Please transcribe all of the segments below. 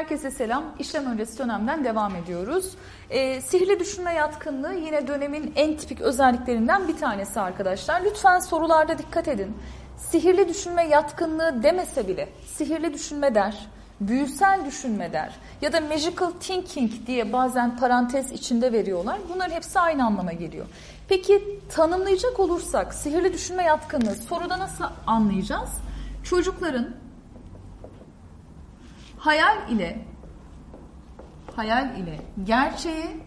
Herkese selam. İşlem öncesi dönemden devam ediyoruz. Ee, sihirli düşünme yatkınlığı yine dönemin en tipik özelliklerinden bir tanesi arkadaşlar. Lütfen sorularda dikkat edin. Sihirli düşünme yatkınlığı demese bile sihirli düşünme der, büyüsel düşünme der ya da magical thinking diye bazen parantez içinde veriyorlar. Bunların hepsi aynı anlama geliyor. Peki tanımlayacak olursak sihirli düşünme yatkınlığı soruda nasıl anlayacağız? Çocukların hayal ile hayal ile gerçeği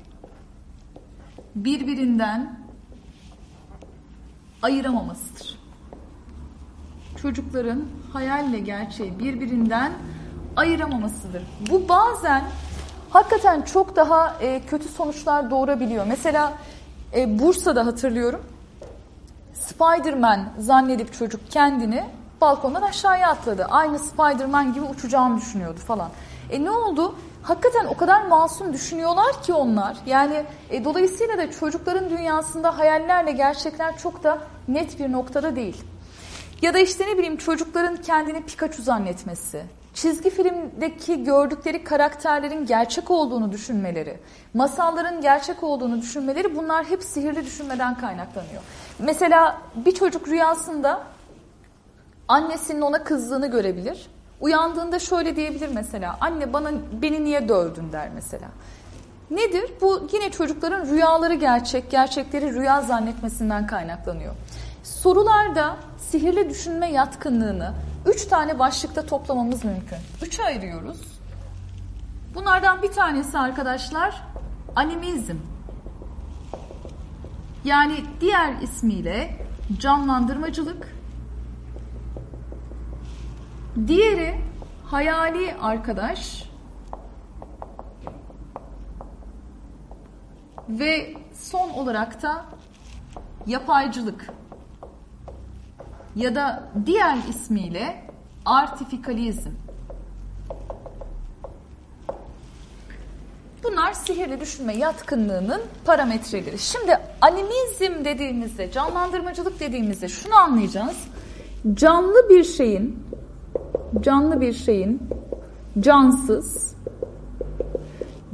birbirinden ayıramamasıdır. Çocukların hayalle gerçeği birbirinden ayıramamasıdır. Bu bazen hakikaten çok daha e, kötü sonuçlar doğurabiliyor. Mesela e, Bursa'da hatırlıyorum. Spider-Man zannedip çocuk kendini balkondan aşağıya atladı. Aynı Spider-Man gibi uçacağını düşünüyordu falan. E ne oldu? Hakikaten o kadar masum düşünüyorlar ki onlar. Yani e, dolayısıyla da çocukların dünyasında hayallerle gerçekler çok da net bir noktada değil. Ya da işte ne bileyim çocukların kendini Pikachu zannetmesi, çizgi filmdeki gördükleri karakterlerin gerçek olduğunu düşünmeleri, masalların gerçek olduğunu düşünmeleri bunlar hep sihirli düşünmeden kaynaklanıyor. Mesela bir çocuk rüyasında annesinin ona kızdığını görebilir. Uyandığında şöyle diyebilir mesela. Anne bana beni niye dövdün der mesela. Nedir? Bu yine çocukların rüyaları gerçek, gerçekleri rüya zannetmesinden kaynaklanıyor. Sorularda sihirli düşünme yatkınlığını üç tane başlıkta toplamamız mümkün. Üçe ayırıyoruz. Bunlardan bir tanesi arkadaşlar animizm. Yani diğer ismiyle canlandırmacılık. Diğeri hayali arkadaş. Ve son olarak da yapaycılık ya da diğer ismiyle artifikalizm. Bunlar sihirli düşünme yatkınlığının parametreleri. Şimdi animizm dediğimizde, canlandırmacılık dediğimizde şunu anlayacağız. Canlı bir şeyin canlı bir şeyin cansız,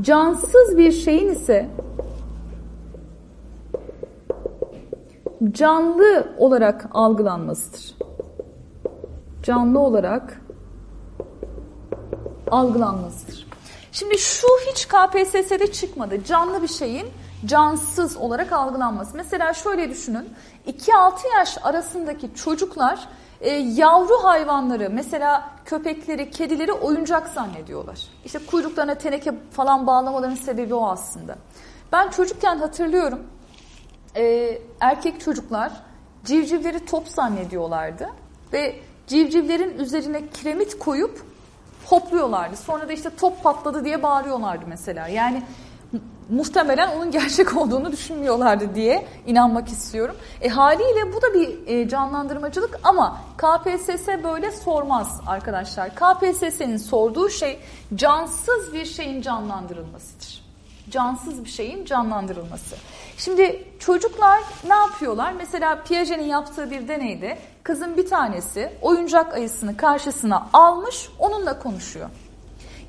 cansız bir şeyin ise canlı olarak algılanmasıdır. Canlı olarak algılanmasıdır. Şimdi şu hiç KPSS'de çıkmadı. Canlı bir şeyin cansız olarak algılanması. Mesela şöyle düşünün. 2-6 yaş arasındaki çocuklar e, yavru hayvanları mesela köpekleri, kedileri oyuncak zannediyorlar. İşte kuyruklarına teneke falan bağlamaların sebebi o aslında. Ben çocukken hatırlıyorum e, erkek çocuklar civcivleri top zannediyorlardı ve civcivlerin üzerine kiremit koyup hopluyorlardı. Sonra da işte top patladı diye bağırıyorlardı mesela. Yani muhtemelen onun gerçek olduğunu düşünmüyorlardı diye inanmak istiyorum. E, haliyle bu da bir e, canlandırmacılık ama KPSS böyle sormaz arkadaşlar. KPSS'nin sorduğu şey cansız bir şeyin canlandırılmasıdır. Cansız bir şeyin canlandırılması. Şimdi çocuklar ne yapıyorlar? Mesela Piaget'in yaptığı bir deneyde kızın bir tanesi oyuncak ayısını karşısına almış onunla konuşuyor.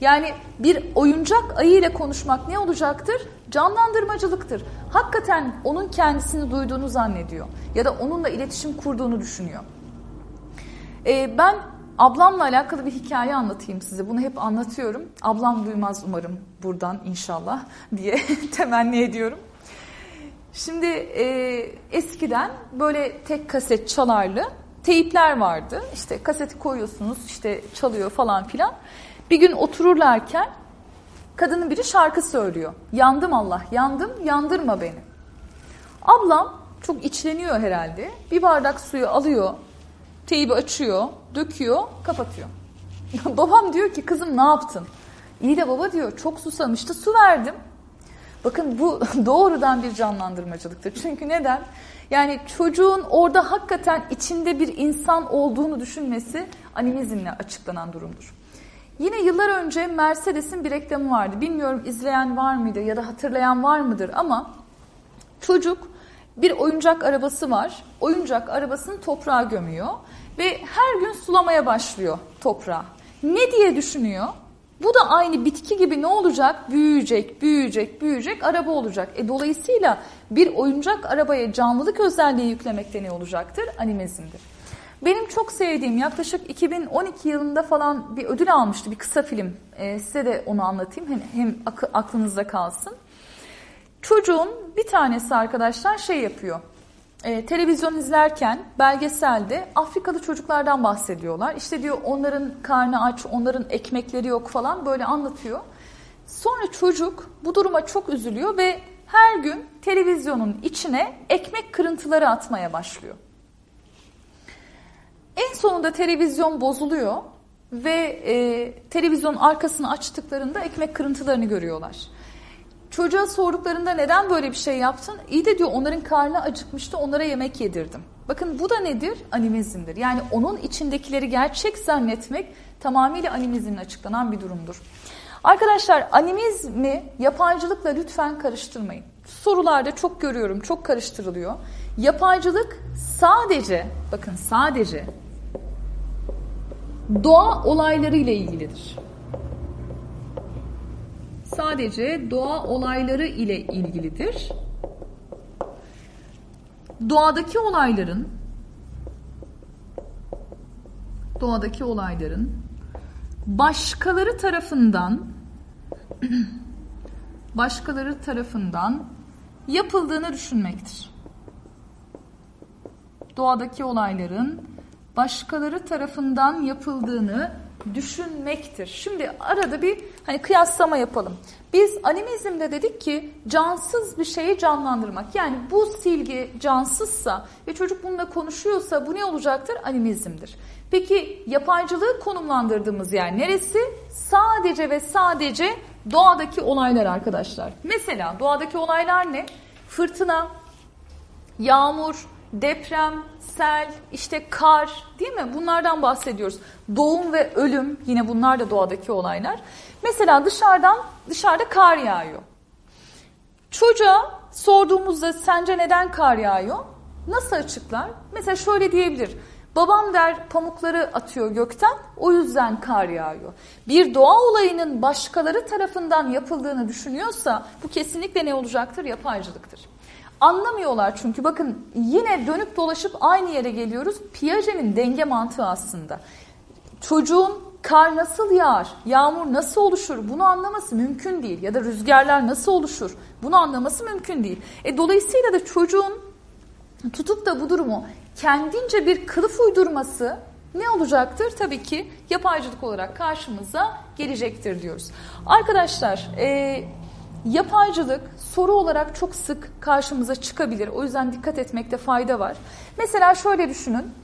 Yani bir oyuncak ayı ile konuşmak ne olacaktır? Canlandırmacılıktır. Hakikaten onun kendisini duyduğunu zannediyor. Ya da onunla iletişim kurduğunu düşünüyor. Ee, ben ablamla alakalı bir hikaye anlatayım size. Bunu hep anlatıyorum. Ablam duymaz umarım buradan inşallah diye temenni ediyorum. Şimdi e, eskiden böyle tek kaset çalarlı teyipler vardı. İşte kaseti koyuyorsunuz işte çalıyor falan filan. Bir gün otururlarken kadının biri şarkı söylüyor. Yandım Allah, yandım, yandırma beni. Ablam çok içleniyor herhalde. Bir bardak suyu alıyor, teybi açıyor, döküyor, kapatıyor. Babam diyor ki kızım ne yaptın? İyi de baba diyor çok susamıştı su verdim. Bakın bu doğrudan bir canlandırmacılıktır. Çünkü neden? Yani çocuğun orada hakikaten içinde bir insan olduğunu düşünmesi animizmle açıklanan durumdur. Yine yıllar önce Mercedes'in bir reklamı vardı. Bilmiyorum izleyen var mıydı ya da hatırlayan var mıdır ama çocuk bir oyuncak arabası var. Oyuncak arabasını toprağa gömüyor ve her gün sulamaya başlıyor toprağı. Ne diye düşünüyor? Bu da aynı bitki gibi ne olacak? Büyüyecek, büyüyecek, büyüyecek, araba olacak. E dolayısıyla bir oyuncak arabaya canlılık özelliği yüklemekte ne olacaktır? Animizmdir. Benim çok sevdiğim yaklaşık 2012 yılında falan bir ödül almıştı bir kısa film. Ee, size de onu anlatayım hem, hem aklınızda kalsın. Çocuğun bir tanesi arkadaşlar şey yapıyor. E, televizyon izlerken belgeselde Afrikalı çocuklardan bahsediyorlar. İşte diyor onların karnı aç, onların ekmekleri yok falan böyle anlatıyor. Sonra çocuk bu duruma çok üzülüyor ve her gün televizyonun içine ekmek kırıntıları atmaya başlıyor. En sonunda televizyon bozuluyor ve e, televizyon arkasını açtıklarında ekmek kırıntılarını görüyorlar. Çocuğa sorduklarında neden böyle bir şey yaptın? İyi de diyor onların karnı acıkmıştı onlara yemek yedirdim. Bakın bu da nedir? Animizmdir. Yani onun içindekileri gerçek zannetmek tamamıyla animizmle açıklanan bir durumdur. Arkadaşlar animizmi yapaycılıkla lütfen karıştırmayın. Sorularda çok görüyorum, çok karıştırılıyor. Yapaycılık sadece, bakın sadece doğa olayları ile ilgilidir sadece doğa olayları ile ilgilidir. Doğadaki olayların doğadaki olayların başkaları tarafından başkaları tarafından yapıldığını düşünmektir. Doğadaki olayların başkaları tarafından yapıldığını düşünmektir. Şimdi arada bir hani kıyaslama yapalım. Biz animizmde dedik ki cansız bir şeyi canlandırmak. Yani bu silgi cansızsa ve çocuk bununla konuşuyorsa bu ne olacaktır? Animizmdir. Peki yapaycılığı konumlandırdığımız yer neresi? Sadece ve sadece doğadaki olaylar arkadaşlar. Mesela doğadaki olaylar ne? Fırtına, yağmur, deprem, sel, işte kar değil mi? Bunlardan bahsediyoruz. Doğum ve ölüm yine bunlar da doğadaki olaylar. Mesela dışarıdan dışarıda kar yağıyor. Çocuğa sorduğumuzda sence neden kar yağıyor? Nasıl açıklar? Mesela şöyle diyebilir. Babam der pamukları atıyor gökten o yüzden kar yağıyor. Bir doğa olayının başkaları tarafından yapıldığını düşünüyorsa bu kesinlikle ne olacaktır? Yapaycılıktır. Anlamıyorlar çünkü bakın yine dönüp dolaşıp aynı yere geliyoruz. Piaget'in denge mantığı aslında. Çocuğun kar nasıl yağar, yağmur nasıl oluşur bunu anlaması mümkün değil. Ya da rüzgarlar nasıl oluşur bunu anlaması mümkün değil. E, dolayısıyla da çocuğun tutup da bu durumu kendince bir kılıf uydurması ne olacaktır? Tabii ki yapaycılık olarak karşımıza gelecektir diyoruz. Arkadaşlar e, Yapaycılık soru olarak çok sık karşımıza çıkabilir. O yüzden dikkat etmekte fayda var. Mesela şöyle düşünün.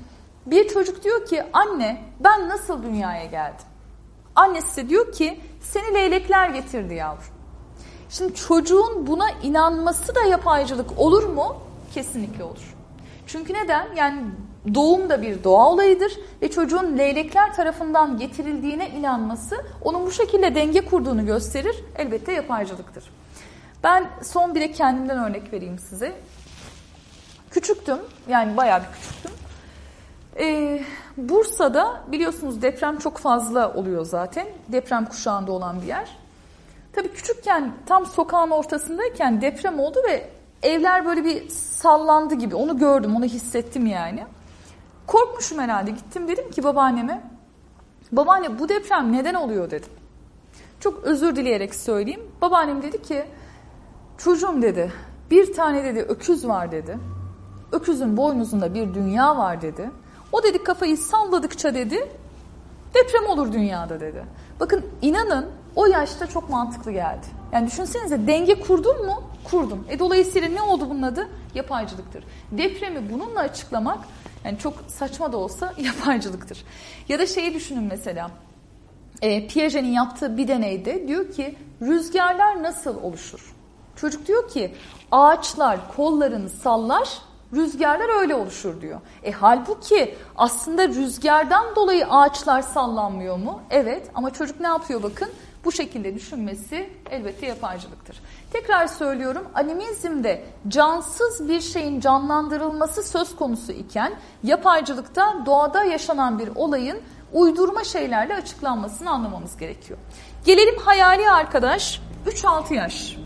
Bir çocuk diyor ki anne ben nasıl dünyaya geldim? Annesi diyor ki seni leylekler getirdi yavrum. Şimdi çocuğun buna inanması da yapaycılık olur mu? Kesinlikle olur. Çünkü neden? Yani doğum da bir doğa olayıdır ve çocuğun leylekler tarafından getirildiğine inanması onun bu şekilde denge kurduğunu gösterir. Elbette yapaycılıktır. Ben son bir de kendimden örnek vereyim size. Küçüktüm, yani bayağı bir küçüktüm. Ee, Bursa'da biliyorsunuz deprem çok fazla oluyor zaten. Deprem kuşağında olan bir yer. Tabii küçükken tam sokağın ortasındayken deprem oldu ve evler böyle bir sallandı gibi. Onu gördüm, onu hissettim yani. Korkmuşum herhalde. Gittim dedim ki babaanneme. Babaanne bu deprem neden oluyor dedim. Çok özür dileyerek söyleyeyim. Babaannem dedi ki çocuğum dedi bir tane dedi öküz var dedi. Öküzün boynuzunda bir dünya var dedi. O dedi kafayı salladıkça dedi deprem olur dünyada dedi. Bakın inanın o yaşta çok mantıklı geldi. Yani düşünsenize denge kurdun mu? Kurdum. E dolayısıyla ne oldu bunun adı? Yapaycılıktır. Depremi bununla açıklamak yani çok saçma da olsa yapaycılıktır. Ya da şeyi düşünün mesela. E, Piaget'in yaptığı bir deneyde diyor ki rüzgarlar nasıl oluşur? Çocuk diyor ki ağaçlar kollarını sallar rüzgarlar öyle oluşur diyor. E halbuki aslında rüzgardan dolayı ağaçlar sallanmıyor mu? Evet ama çocuk ne yapıyor bakın? Bu şekilde düşünmesi elbette yapaycılıktır. Tekrar söylüyorum animizmde cansız bir şeyin canlandırılması söz konusu iken yapaycılıkta doğada yaşanan bir olayın uydurma şeylerle açıklanmasını anlamamız gerekiyor. Gelelim hayali arkadaş 3-6 yaş.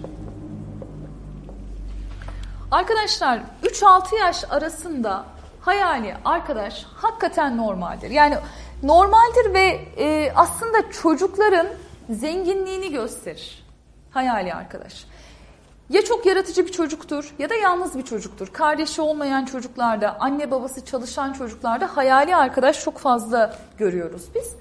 Arkadaşlar 3-6 yaş arasında hayali arkadaş hakikaten normaldir. Yani normaldir ve e, aslında çocukların zenginliğini gösterir hayali arkadaş. Ya çok yaratıcı bir çocuktur ya da yalnız bir çocuktur. Kardeşi olmayan çocuklarda, anne babası çalışan çocuklarda hayali arkadaş çok fazla görüyoruz biz.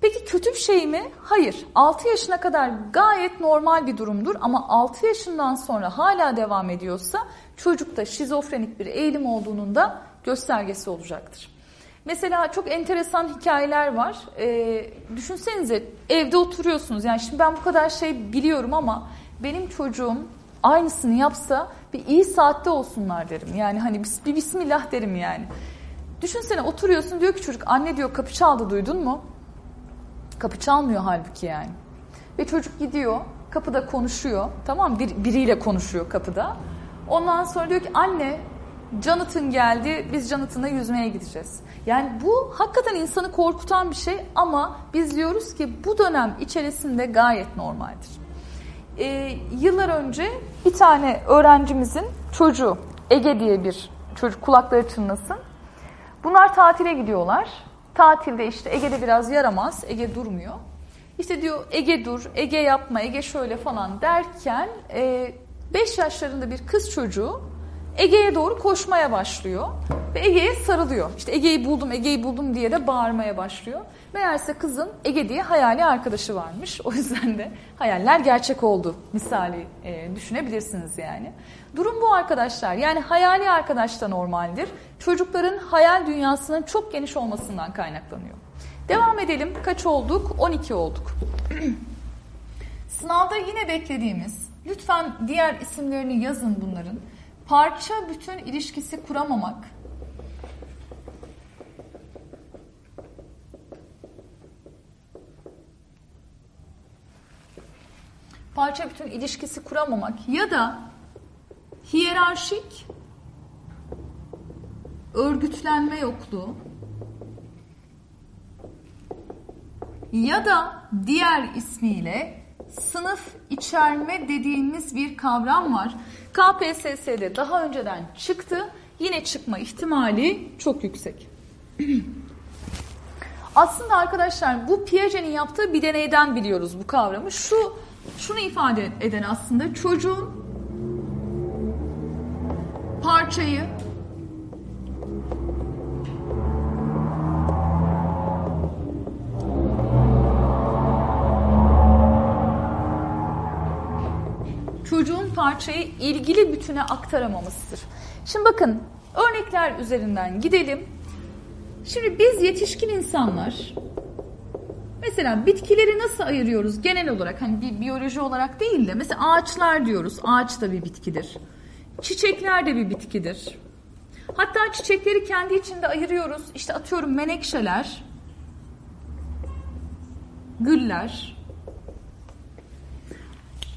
Peki kötü bir şey mi? Hayır. 6 yaşına kadar gayet normal bir durumdur ama 6 yaşından sonra hala devam ediyorsa çocukta şizofrenik bir eğilim olduğunun da göstergesi olacaktır. Mesela çok enteresan hikayeler var. Ee, düşünsenize evde oturuyorsunuz. Yani şimdi ben bu kadar şey biliyorum ama benim çocuğum aynısını yapsa bir iyi saatte olsunlar derim. Yani hani bir bismillah derim yani. Düşünsene oturuyorsun diyor ki çocuk anne diyor kapı çaldı duydun mu? Kapı çalmıyor halbuki yani. Ve çocuk gidiyor kapıda konuşuyor tamam bir, biriyle konuşuyor kapıda. Ondan sonra diyor ki anne Jonathan geldi biz Jonathan'la yüzmeye gideceğiz. Yani bu hakikaten insanı korkutan bir şey ama biz diyoruz ki bu dönem içerisinde gayet normaldir. Ee, yıllar önce bir tane öğrencimizin çocuğu Ege diye bir çocuk kulakları çınlasın. Bunlar tatile gidiyorlar. Tatilde işte Ege'de biraz yaramaz. Ege durmuyor. İşte diyor Ege dur, Ege yapma, Ege şöyle falan derken 5 e, yaşlarında bir kız çocuğu Ege'ye doğru koşmaya başlıyor ve Ege'ye sarılıyor. İşte Ege'yi buldum, Ege'yi buldum diye de bağırmaya başlıyor. Meğerse kızın Ege diye hayali arkadaşı varmış. O yüzden de hayaller gerçek oldu misali e, düşünebilirsiniz yani. Durum bu arkadaşlar. Yani hayali arkadaş da normaldir. Çocukların hayal dünyasının çok geniş olmasından kaynaklanıyor. Devam edelim. Kaç olduk? 12 olduk. Sınavda yine beklediğimiz, lütfen diğer isimlerini yazın bunların. Parça bütün ilişkisi kuramamak, parça bütün ilişkisi kuramamak ya da hiyerarşik örgütlenme yokluğu ya da diğer ismiyle sınıf içerme dediğimiz bir kavram var. KPSS'de daha önceden çıktı. Yine çıkma ihtimali çok yüksek. Aslında arkadaşlar bu Piaget'in yaptığı bir deneyden biliyoruz bu kavramı. Şu şunu ifade eden aslında çocuğun parçayı çocuğun parçayı ilgili bütüne aktaramamasıdır. Şimdi bakın örnekler üzerinden gidelim. Şimdi biz yetişkin insanlar mesela bitkileri nasıl ayırıyoruz genel olarak hani bir biyoloji olarak değil de mesela ağaçlar diyoruz. Ağaç da bir bitkidir. Çiçekler de bir bitkidir. Hatta çiçekleri kendi içinde ayırıyoruz. İşte atıyorum menekşeler, güller.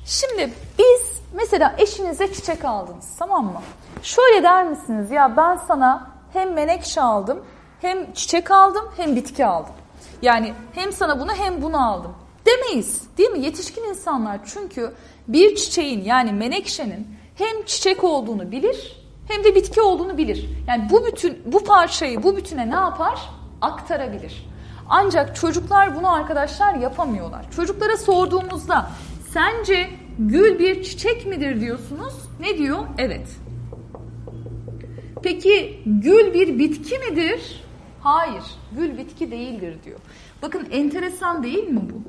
Şimdi biz mesela eşinize çiçek aldınız tamam mı? Şöyle der misiniz ya ben sana hem menekşe aldım hem çiçek aldım hem bitki aldım. Yani hem sana bunu hem bunu aldım. Demeyiz değil mi? Yetişkin insanlar çünkü bir çiçeğin yani menekşenin hem çiçek olduğunu bilir hem de bitki olduğunu bilir. Yani bu bütün bu parçayı bu bütüne ne yapar? Aktarabilir. Ancak çocuklar bunu arkadaşlar yapamıyorlar. Çocuklara sorduğumuzda sence gül bir çiçek midir diyorsunuz. Ne diyor? Evet. Peki gül bir bitki midir? Hayır, gül bitki değildir diyor. Bakın enteresan değil mi bu?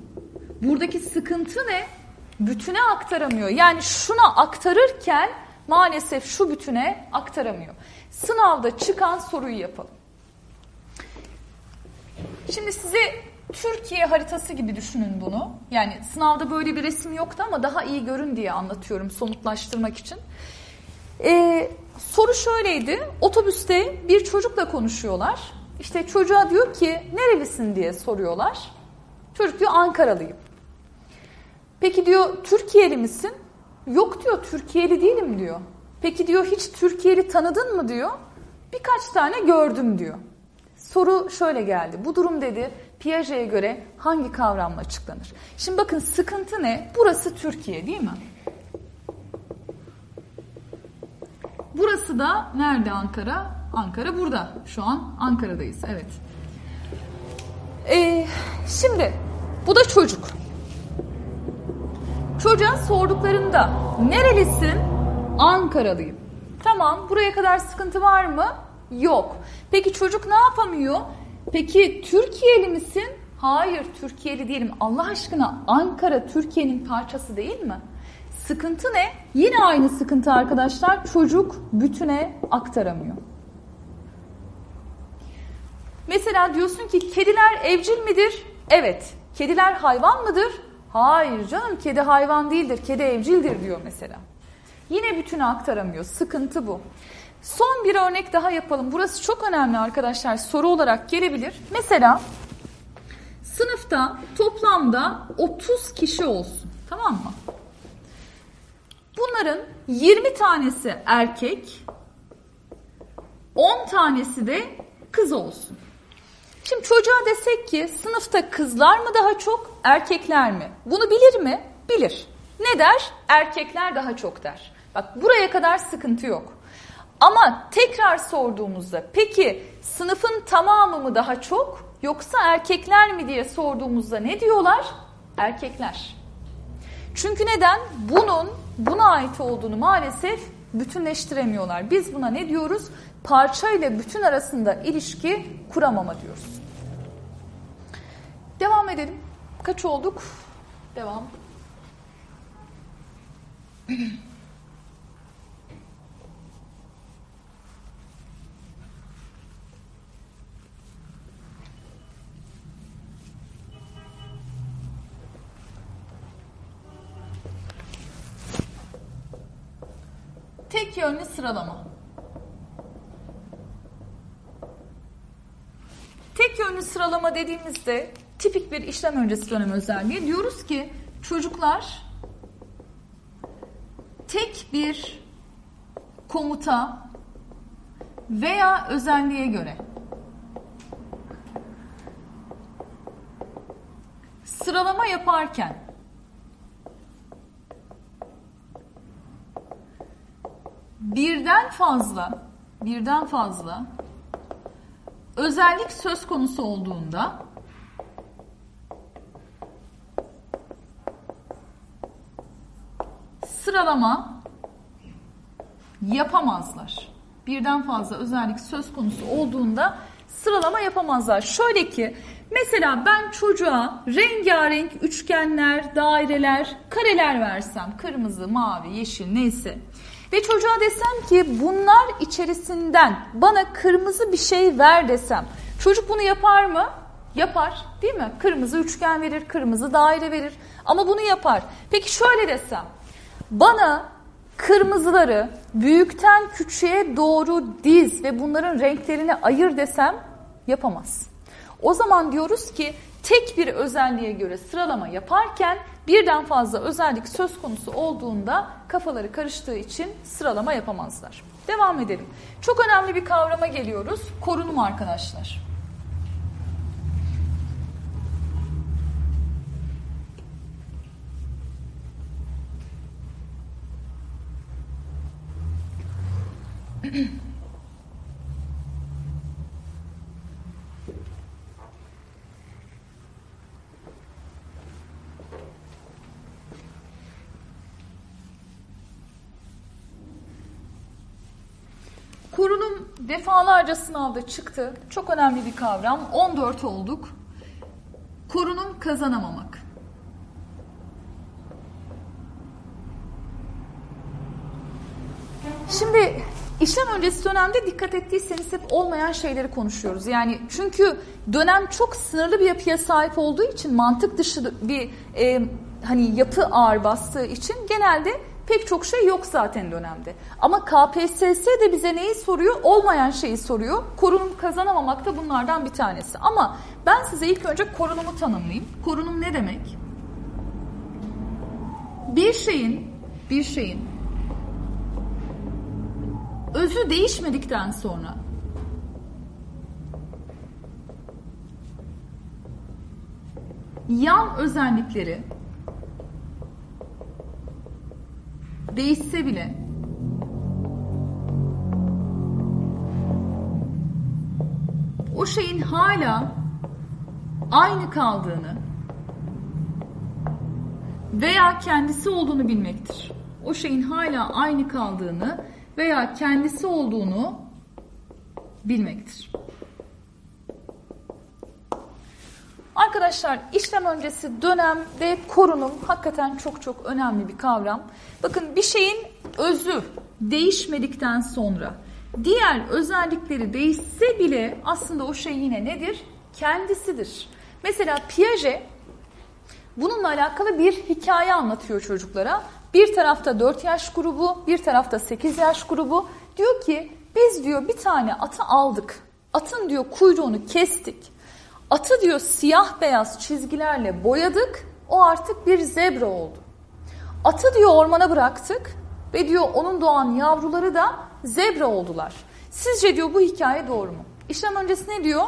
Buradaki sıkıntı ne? Bütüne aktaramıyor. Yani şuna aktarırken maalesef şu bütüne aktaramıyor. Sınavda çıkan soruyu yapalım. Şimdi size Türkiye haritası gibi düşünün bunu. Yani sınavda böyle bir resim yoktu ama daha iyi görün diye anlatıyorum somutlaştırmak için. Ee, soru şöyleydi. Otobüste bir çocukla konuşuyorlar. İşte çocuğa diyor ki nerelisin diye soruyorlar. Çocuk diyor Ankaralıyım. Peki diyor Türkiye'li misin? Yok diyor Türkiye'li değilim diyor. Peki diyor hiç Türkiye'li tanıdın mı diyor. Birkaç tane gördüm diyor. Soru şöyle geldi. Bu durum dedi Piaget'e göre hangi kavramla açıklanır? Şimdi bakın sıkıntı ne? Burası Türkiye değil mi? Burası da nerede Ankara? Ankara burada. Şu an Ankara'dayız. Evet. Ee, şimdi bu da çocuk. Çocuğa sorduklarında nerelisin? Ankaralıyım. Tamam buraya kadar sıkıntı var mı? Yok. Peki çocuk ne yapamıyor? Peki Türkiye'li misin? Hayır Türkiye'li değilim. Allah aşkına Ankara Türkiye'nin parçası değil mi? Sıkıntı ne? Yine aynı sıkıntı arkadaşlar. Çocuk bütüne aktaramıyor. Mesela diyorsun ki kediler evcil midir? Evet. Kediler hayvan mıdır? Hayır canım kedi hayvan değildir. Kedi evcildir diyor mesela. Yine bütünü aktaramıyor. Sıkıntı bu. Son bir örnek daha yapalım. Burası çok önemli arkadaşlar. Soru olarak gelebilir. Mesela sınıfta toplamda 30 kişi olsun. Tamam mı? Bunların 20 tanesi erkek, 10 tanesi de kız olsun. Şimdi çocuğa desek ki sınıfta kızlar mı daha çok, erkekler mi? Bunu bilir mi? Bilir. Ne der? Erkekler daha çok der. Bak buraya kadar sıkıntı yok. Ama tekrar sorduğumuzda peki sınıfın tamamı mı daha çok yoksa erkekler mi diye sorduğumuzda ne diyorlar? Erkekler. Çünkü neden? Bunun buna ait olduğunu maalesef bütünleştiremiyorlar. Biz buna ne diyoruz? Parça ile bütün arasında ilişki kuramama diyoruz. Devam edelim. Kaç olduk? Devam. Tek yönlü sıralama. Tek yönlü sıralama dediğimizde tipik bir işlem öncesi dönem özelliği. Diyoruz ki çocuklar tek bir komuta veya özelliğe göre sıralama yaparken birden fazla birden fazla özellik söz konusu olduğunda sıralama yapamazlar. Birden fazla özellik söz konusu olduğunda sıralama yapamazlar. Şöyle ki mesela ben çocuğa rengarenk üçgenler, daireler, kareler versem kırmızı, mavi, yeşil neyse ve çocuğa desem ki bunlar içerisinden bana kırmızı bir şey ver desem çocuk bunu yapar mı? Yapar değil mi? Kırmızı üçgen verir, kırmızı daire verir ama bunu yapar. Peki şöyle desem bana kırmızıları büyükten küçüğe doğru diz ve bunların renklerini ayır desem yapamaz. O zaman diyoruz ki tek bir özelliğe göre sıralama yaparken birden fazla özellik söz konusu olduğunda kafaları karıştığı için sıralama yapamazlar. Devam edelim. Çok önemli bir kavrama geliyoruz. Korunum arkadaşlar. Korunum defalarca sınavda çıktı. Çok önemli bir kavram. 14 olduk. Korunum kazanamamak. Şimdi işlem öncesi dönemde dikkat ettiyseniz hep olmayan şeyleri konuşuyoruz. Yani çünkü dönem çok sınırlı bir yapıya sahip olduğu için mantık dışı bir e, hani yapı ağır bastığı için genelde pek çok şey yok zaten dönemde. Ama KPSS de bize neyi soruyor? Olmayan şeyi soruyor. Korunum kazanamamak da bunlardan bir tanesi. Ama ben size ilk önce korunumu tanımlayayım. Korunum ne demek? Bir şeyin, bir şeyin özü değişmedikten sonra yan özellikleri değişse bile o şeyin hala aynı kaldığını veya kendisi olduğunu bilmektir. O şeyin hala aynı kaldığını veya kendisi olduğunu bilmektir. Arkadaşlar işlem öncesi dönem ve korunum hakikaten çok çok önemli bir kavram. Bakın bir şeyin özü değişmedikten sonra diğer özellikleri değişse bile aslında o şey yine nedir? Kendisidir. Mesela Piaget bununla alakalı bir hikaye anlatıyor çocuklara. Bir tarafta 4 yaş grubu, bir tarafta 8 yaş grubu. Diyor ki biz diyor bir tane atı aldık. Atın diyor kuyruğunu kestik. Atı diyor siyah beyaz çizgilerle boyadık. O artık bir zebra oldu. Atı diyor ormana bıraktık ve diyor onun doğan yavruları da zebra oldular. Sizce diyor bu hikaye doğru mu? İşlem öncesi ne diyor?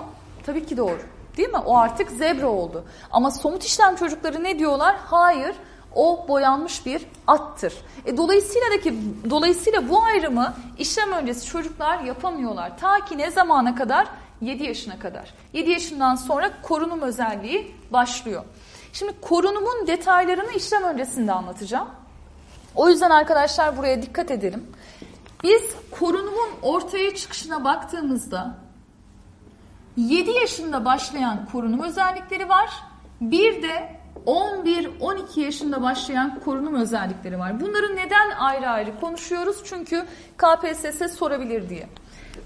Tabii ki doğru. Değil mi? O artık zebra oldu. Ama somut işlem çocukları ne diyorlar? Hayır. O boyanmış bir attır. E, dolayısıyla da ki dolayısıyla bu ayrımı işlem öncesi çocuklar yapamıyorlar. Ta ki ne zamana kadar? 7 yaşına kadar. 7 yaşından sonra korunum özelliği başlıyor. Şimdi korunumun detaylarını işlem öncesinde anlatacağım. O yüzden arkadaşlar buraya dikkat edelim. Biz korunumun ortaya çıkışına baktığımızda 7 yaşında başlayan korunum özellikleri var. Bir de 11-12 yaşında başlayan korunum özellikleri var. Bunları neden ayrı ayrı konuşuyoruz? Çünkü KPSS sorabilir diye.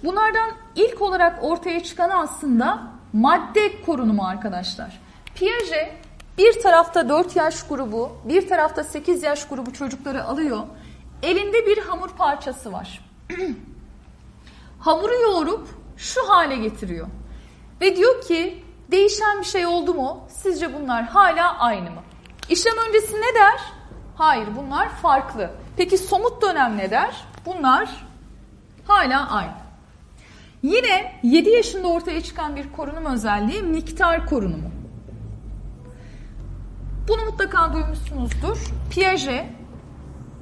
Bunlardan ilk olarak ortaya çıkan aslında madde korunumu arkadaşlar. Piaget bir tarafta 4 yaş grubu, bir tarafta 8 yaş grubu çocukları alıyor. Elinde bir hamur parçası var. Hamuru yoğurup şu hale getiriyor. Ve diyor ki değişen bir şey oldu mu? Sizce bunlar hala aynı mı? İşlem öncesi ne der? Hayır bunlar farklı. Peki somut dönem ne der? Bunlar hala aynı. Yine 7 yaşında ortaya çıkan bir korunum özelliği miktar korunumu. Bunu mutlaka duymuşsunuzdur. Piaget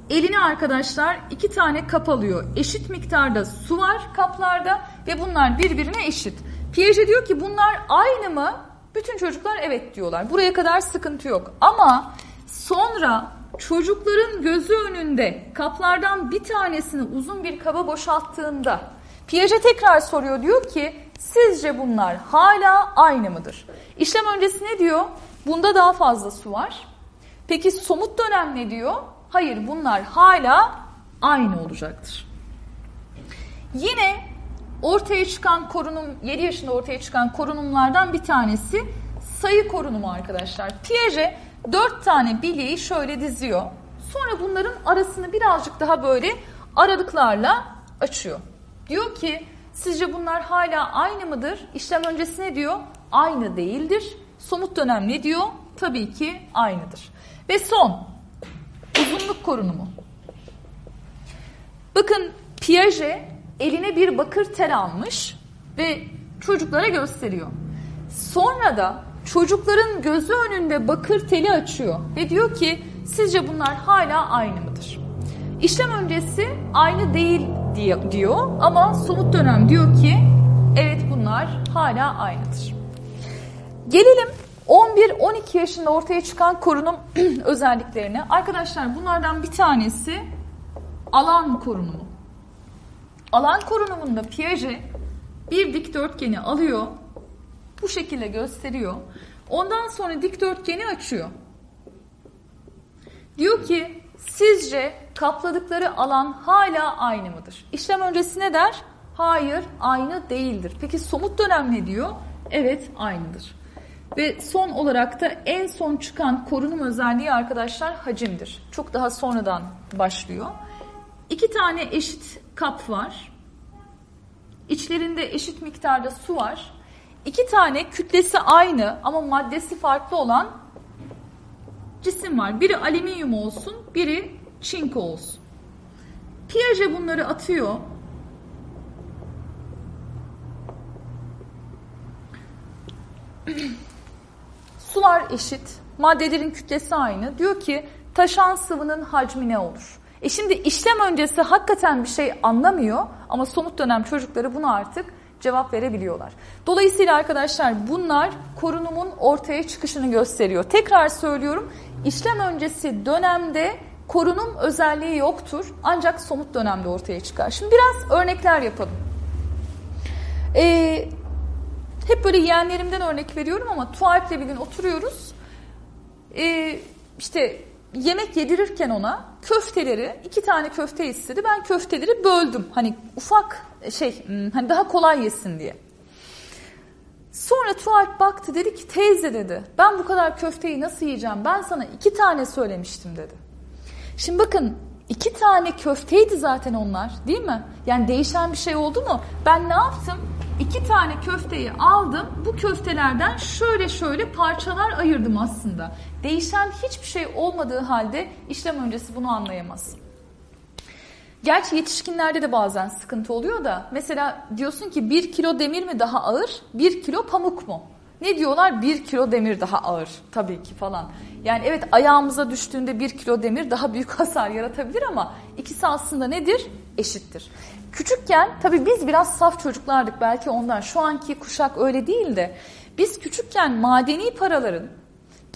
eline arkadaşlar iki tane kap alıyor. Eşit miktarda su var kaplarda ve bunlar birbirine eşit. Piaget diyor ki bunlar aynı mı? Bütün çocuklar evet diyorlar. Buraya kadar sıkıntı yok. Ama sonra çocukların gözü önünde kaplardan bir tanesini uzun bir kaba boşalttığında Piaget tekrar soruyor diyor ki sizce bunlar hala aynı mıdır? İşlem öncesi ne diyor? Bunda daha fazla su var. Peki somut dönem ne diyor? Hayır bunlar hala aynı olacaktır. Yine ortaya çıkan korunum 7 yaşında ortaya çıkan korunumlardan bir tanesi sayı korunumu arkadaşlar. Piaget 4 tane bilyeyi şöyle diziyor. Sonra bunların arasını birazcık daha böyle aralıklarla açıyor. Diyor ki sizce bunlar hala aynı mıdır? İşlem öncesi ne diyor? Aynı değildir. Somut dönem ne diyor? Tabii ki aynıdır. Ve son uzunluk korunumu. Bakın Piaget eline bir bakır tel almış ve çocuklara gösteriyor. Sonra da çocukların gözü önünde bakır teli açıyor ve diyor ki sizce bunlar hala aynı mıdır? İşlem öncesi aynı değil diyor ama somut dönem diyor ki evet bunlar hala aynıdır. Gelelim 11-12 yaşında ortaya çıkan korunum özelliklerine. Arkadaşlar bunlardan bir tanesi alan korunumu. Alan korunumunda Piaget bir dikdörtgeni alıyor, bu şekilde gösteriyor. Ondan sonra dikdörtgeni açıyor. Diyor ki sizce kapladıkları alan hala aynı mıdır? İşlem öncesi ne der? Hayır, aynı değildir. Peki somut dönem ne diyor? Evet, aynıdır. Ve son olarak da en son çıkan korunum özelliği arkadaşlar hacimdir. Çok daha sonradan başlıyor. İki tane eşit kap var. İçlerinde eşit miktarda su var. İki tane kütlesi aynı ama maddesi farklı olan cisim var. Biri alüminyum olsun, biri çinko olsun. Piaget bunları atıyor. Sular eşit, maddelerin kütlesi aynı. Diyor ki taşan sıvının hacmi ne olur? E şimdi işlem öncesi hakikaten bir şey anlamıyor ama somut dönem çocukları bunu artık cevap verebiliyorlar. Dolayısıyla arkadaşlar bunlar korunumun ortaya çıkışını gösteriyor. Tekrar söylüyorum işlem öncesi dönemde korunum özelliği yoktur ancak somut dönemde ortaya çıkar. Şimdi biraz örnekler yapalım. Ee, hep böyle yeğenlerimden örnek veriyorum ama Tuğalp'le bir gün oturuyoruz. Ee, işte yemek yedirirken ona köfteleri iki tane köfte istedi. Ben köfteleri böldüm. Hani ufak şey hmm, hani daha kolay yesin diye. Sonra Tuğalp baktı dedi ki teyze dedi ben bu kadar köfteyi nasıl yiyeceğim ben sana iki tane söylemiştim dedi. Şimdi bakın iki tane köfteydi zaten onlar değil mi? Yani değişen bir şey oldu mu? Ben ne yaptım? İki tane köfteyi aldım. Bu köftelerden şöyle şöyle parçalar ayırdım aslında. Değişen hiçbir şey olmadığı halde işlem öncesi bunu anlayamaz. Gerçi yetişkinlerde de bazen sıkıntı oluyor da mesela diyorsun ki bir kilo demir mi daha ağır, bir kilo pamuk mu? Ne diyorlar? Bir kilo demir daha ağır tabii ki falan. Yani evet ayağımıza düştüğünde bir kilo demir daha büyük hasar yaratabilir ama ikisi aslında nedir? Eşittir. Küçükken tabii biz biraz saf çocuklardık belki ondan. Şu anki kuşak öyle değil de biz küçükken madeni paraların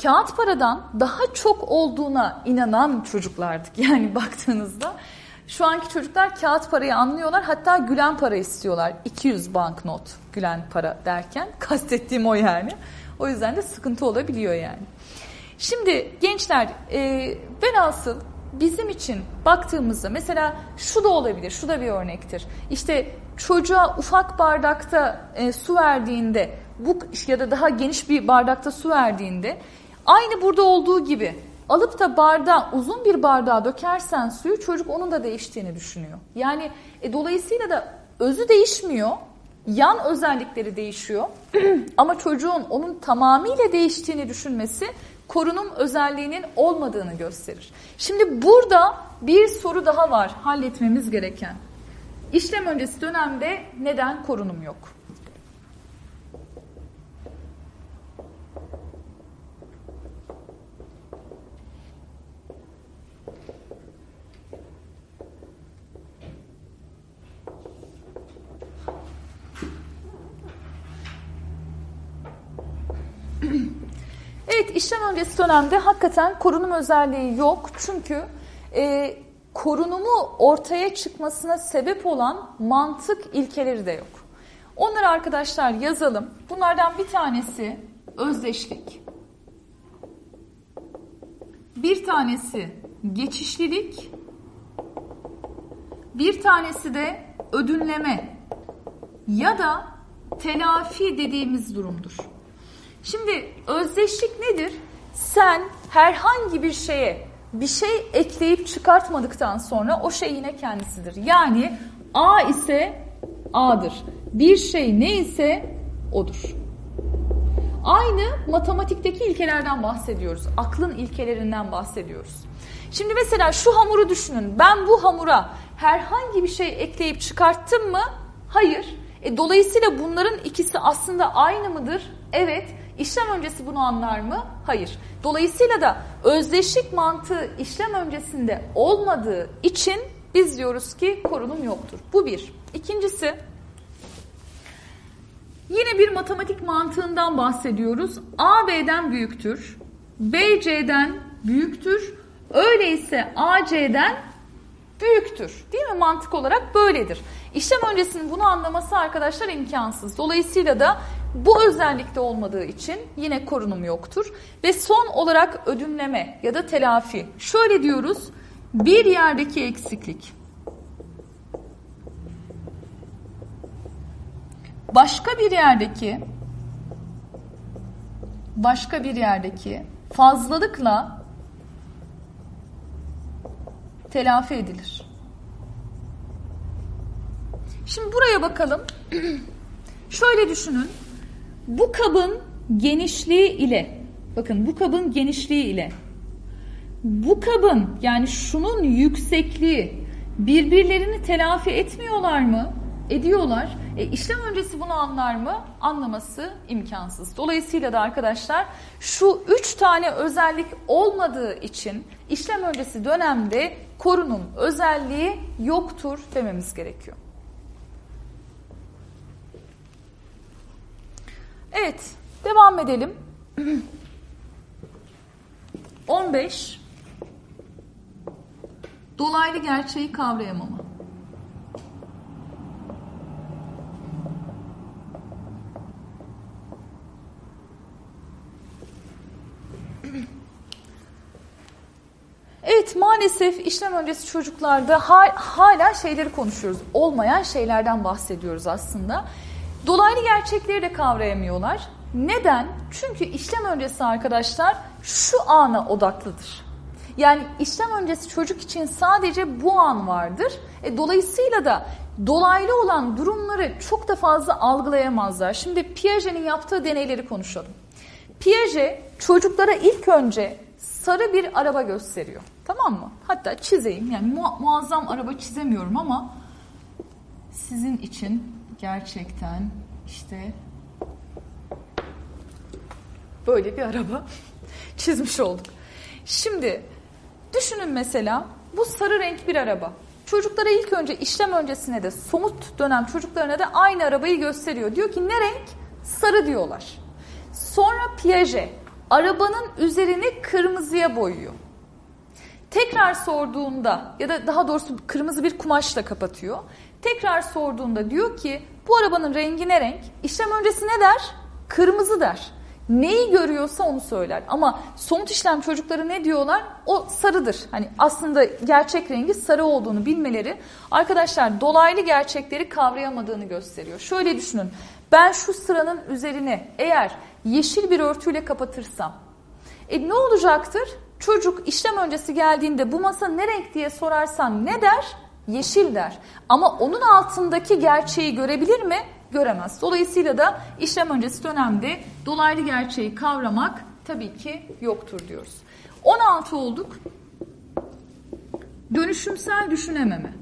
kağıt paradan daha çok olduğuna inanan çocuklardık. Yani baktığınızda şu anki çocuklar kağıt parayı anlıyorlar hatta gülen para istiyorlar. 200 banknot gülen para derken kastettiğim o yani. O yüzden de sıkıntı olabiliyor yani. Şimdi gençler e, velhasıl bizim için baktığımızda mesela şu da olabilir, şu da bir örnektir. İşte çocuğa ufak bardakta e, su verdiğinde bu ya da daha geniş bir bardakta su verdiğinde aynı burada olduğu gibi alıp da bardağı uzun bir bardağa dökersen suyu çocuk onun da değiştiğini düşünüyor. Yani e, dolayısıyla da özü değişmiyor. Yan özellikleri değişiyor. Ama çocuğun onun tamamıyla değiştiğini düşünmesi korunum özelliğinin olmadığını gösterir. Şimdi burada bir soru daha var halletmemiz gereken. İşlem öncesi dönemde neden korunum yok? Evet işlem öncesi dönemde hakikaten korunum özelliği yok. Çünkü e, korunumu ortaya çıkmasına sebep olan mantık ilkeleri de yok. Onları arkadaşlar yazalım. Bunlardan bir tanesi özdeşlik. Bir tanesi geçişlilik. Bir tanesi de ödünleme ya da telafi dediğimiz durumdur. Şimdi özdeşlik nedir? Sen herhangi bir şeye bir şey ekleyip çıkartmadıktan sonra o şey yine kendisidir. Yani A ise A'dır. Bir şey ne ise odur. Aynı matematikteki ilkelerden bahsediyoruz. Aklın ilkelerinden bahsediyoruz. Şimdi mesela şu hamuru düşünün. Ben bu hamura herhangi bir şey ekleyip çıkarttım mı? Hayır. E, dolayısıyla bunların ikisi aslında aynı mıdır? Evet. İşlem öncesi bunu anlar mı? Hayır. Dolayısıyla da özdeşlik mantığı işlem öncesinde olmadığı için biz diyoruz ki korunum yoktur. Bu bir. İkincisi yine bir matematik mantığından bahsediyoruz. A B'den büyüktür. B C'den büyüktür. Öyleyse A C'den büyüktür. Değil mi? Mantık olarak böyledir. İşlem öncesinin bunu anlaması arkadaşlar imkansız. Dolayısıyla da bu özellikte olmadığı için yine korunum yoktur. Ve son olarak ödünleme ya da telafi. Şöyle diyoruz. Bir yerdeki eksiklik. Başka bir yerdeki başka bir yerdeki fazlalıkla telafi edilir. Şimdi buraya bakalım. Şöyle düşünün. Bu kabın genişliği ile bakın bu kabın genişliği ile bu kabın yani şunun yüksekliği birbirlerini telafi etmiyorlar mı? ediyorlar. E, işlem öncesi bunu anlar mı? Anlaması imkansız. Dolayısıyla da arkadaşlar şu üç tane özellik olmadığı için işlem öncesi dönemde korunum özelliği yoktur dememiz gerekiyor. Evet, devam edelim. 15 Dolaylı gerçeği kavrayamama. Evet maalesef işlem öncesi çocuklarda hala şeyleri konuşuyoruz. Olmayan şeylerden bahsediyoruz aslında. Dolaylı gerçekleri de kavrayamıyorlar. Neden? Çünkü işlem öncesi arkadaşlar şu ana odaklıdır. Yani işlem öncesi çocuk için sadece bu an vardır. E, dolayısıyla da dolaylı olan durumları çok da fazla algılayamazlar. Şimdi Piaget'in yaptığı deneyleri konuşalım. Piaget çocuklara ilk önce sarı bir araba gösteriyor. Tamam mı? Hatta çizeyim. Yani mu muazzam araba çizemiyorum ama sizin için gerçekten işte böyle bir araba çizmiş olduk. Şimdi düşünün mesela bu sarı renk bir araba. Çocuklara ilk önce işlem öncesine de somut dönem çocuklarına da aynı arabayı gösteriyor. Diyor ki ne renk? Sarı diyorlar. Sonra Piaget arabanın üzerini kırmızıya boyuyor. Tekrar sorduğunda ya da daha doğrusu kırmızı bir kumaşla kapatıyor. Tekrar sorduğunda diyor ki bu arabanın rengi ne renk? İşlem öncesi ne der? Kırmızı der. Neyi görüyorsa onu söyler. Ama somut işlem çocukları ne diyorlar? O sarıdır. Hani aslında gerçek rengi sarı olduğunu bilmeleri arkadaşlar dolaylı gerçekleri kavrayamadığını gösteriyor. Şöyle düşünün. Ben şu sıranın üzerine eğer yeşil bir örtüyle kapatırsam e ne olacaktır? Çocuk işlem öncesi geldiğinde bu masa ne renk diye sorarsan ne der? Yeşil der. Ama onun altındaki gerçeği görebilir mi? Göremez. Dolayısıyla da işlem öncesi dönemde dolaylı gerçeği kavramak tabii ki yoktur diyoruz. 16 olduk. Dönüşümsel düşünememe.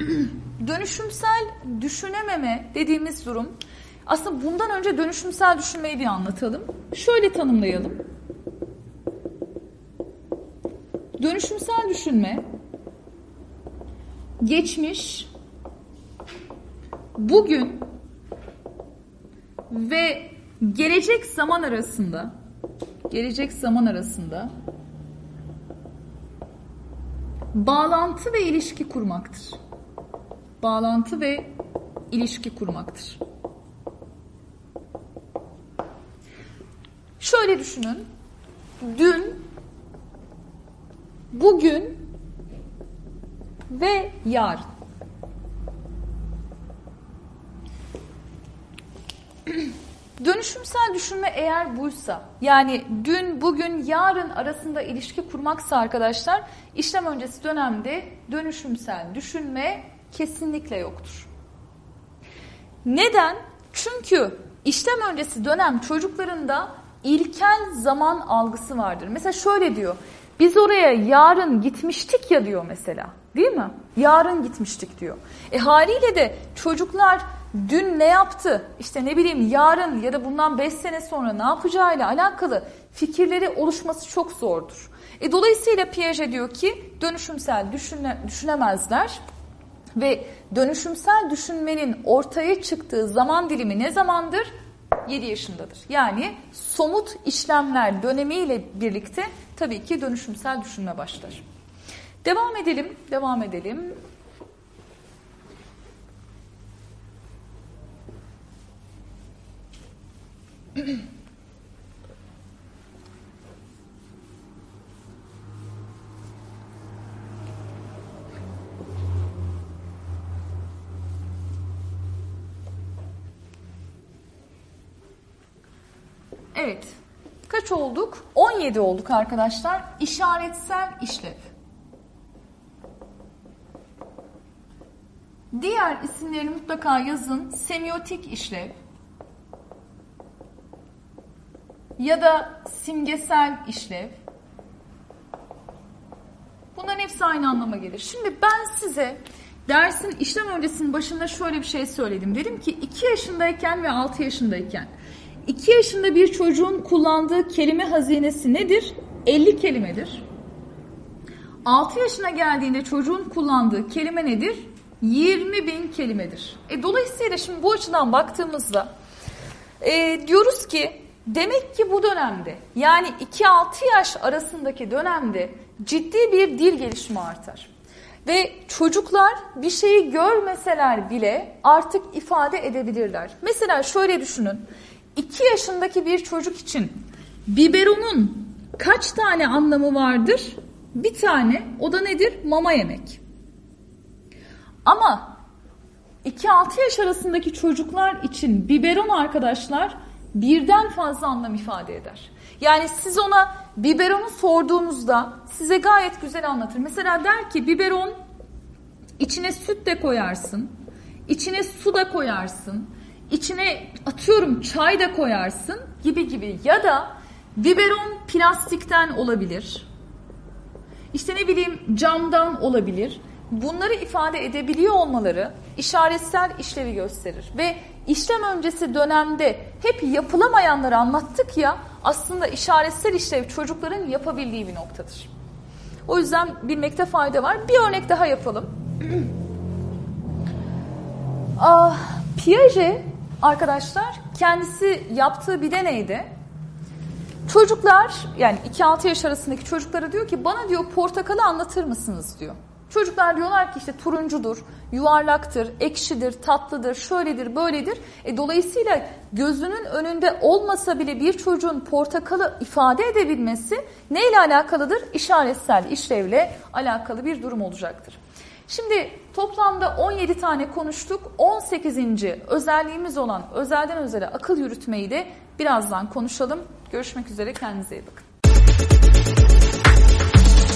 Dönüşümsel düşünememe dediğimiz durum aslında bundan önce dönüşümsel düşünmeyi bir anlatalım. Şöyle tanımlayalım. Dönüşümsel düşünme geçmiş, bugün ve gelecek zaman arasında gelecek zaman arasında bağlantı ve ilişki kurmaktır. Bağlantı ve ilişki kurmaktır. Şöyle düşünün. Dün, bugün ve yarın. Dönüşümsel düşünme eğer buysa, yani dün, bugün, yarın arasında ilişki kurmaksa arkadaşlar, işlem öncesi dönemde dönüşümsel düşünme kesinlikle yoktur. Neden? Çünkü işlem öncesi dönem çocuklarında ilkel zaman algısı vardır. Mesela şöyle diyor, biz oraya yarın gitmiştik ya diyor mesela. Değil mi? Yarın gitmiştik diyor. E haliyle de çocuklar dün ne yaptı? İşte ne bileyim yarın ya da bundan 5 sene sonra ne yapacağıyla alakalı fikirleri oluşması çok zordur. E dolayısıyla Piaget diyor ki dönüşümsel düşüne, düşünemezler ve dönüşümsel düşünmenin ortaya çıktığı zaman dilimi ne zamandır? 7 yaşındadır. Yani somut işlemler dönemiyle birlikte tabii ki dönüşümsel düşünme başlar. Devam edelim, devam edelim. Evet. Kaç olduk? 17 olduk arkadaşlar. İşaretsel işlev. Diğer isimlerini mutlaka yazın. Semiotik işlev ya da simgesel işlev hepsi aynı anlama gelir. Şimdi ben size dersin işlem öncesinin başında şöyle bir şey söyledim. Dedim ki 2 yaşındayken ve 6 yaşındayken 2 yaşında bir çocuğun kullandığı kelime hazinesi nedir? 50 kelimedir. 6 yaşına geldiğinde çocuğun kullandığı kelime nedir? 20 bin kelimedir. E, dolayısıyla şimdi bu açıdan baktığımızda e, diyoruz ki demek ki bu dönemde yani 2-6 yaş arasındaki dönemde ciddi bir dil gelişimi artar. Ve çocuklar bir şeyi görmeseler bile artık ifade edebilirler. Mesela şöyle düşünün. 2 yaşındaki bir çocuk için biberonun kaç tane anlamı vardır? Bir tane. O da nedir? Mama yemek. Ama 2-6 yaş arasındaki çocuklar için biberon arkadaşlar birden fazla anlam ifade eder. Yani siz ona biberonu sorduğunuzda size gayet güzel anlatır. Mesela der ki biberon içine süt de koyarsın, içine su da koyarsın, içine atıyorum çay da koyarsın gibi gibi ya da biberon plastikten olabilir. İşte ne bileyim camdan olabilir. Bunları ifade edebiliyor olmaları işaretsel işlevi gösterir. Ve işlem öncesi dönemde hep yapılamayanları anlattık ya aslında işaretsel işlev çocukların yapabildiği bir noktadır. O yüzden bilmekte fayda var. Bir örnek daha yapalım. ah, Piaget arkadaşlar kendisi yaptığı bir deneyde çocuklar yani 2-6 yaş arasındaki çocuklara diyor ki bana diyor portakalı anlatır mısınız diyor. Çocuklar diyorlar ki işte turuncudur, yuvarlaktır, ekşidir, tatlıdır, şöyledir, böyledir. E, dolayısıyla gözünün önünde olmasa bile bir çocuğun portakalı ifade edebilmesi neyle alakalıdır? İşaretsel işlevle alakalı bir durum olacaktır. Şimdi toplamda 17 tane konuştuk. 18. özelliğimiz olan özelden özele akıl yürütmeyi de birazdan konuşalım. Görüşmek üzere kendinize iyi bakın.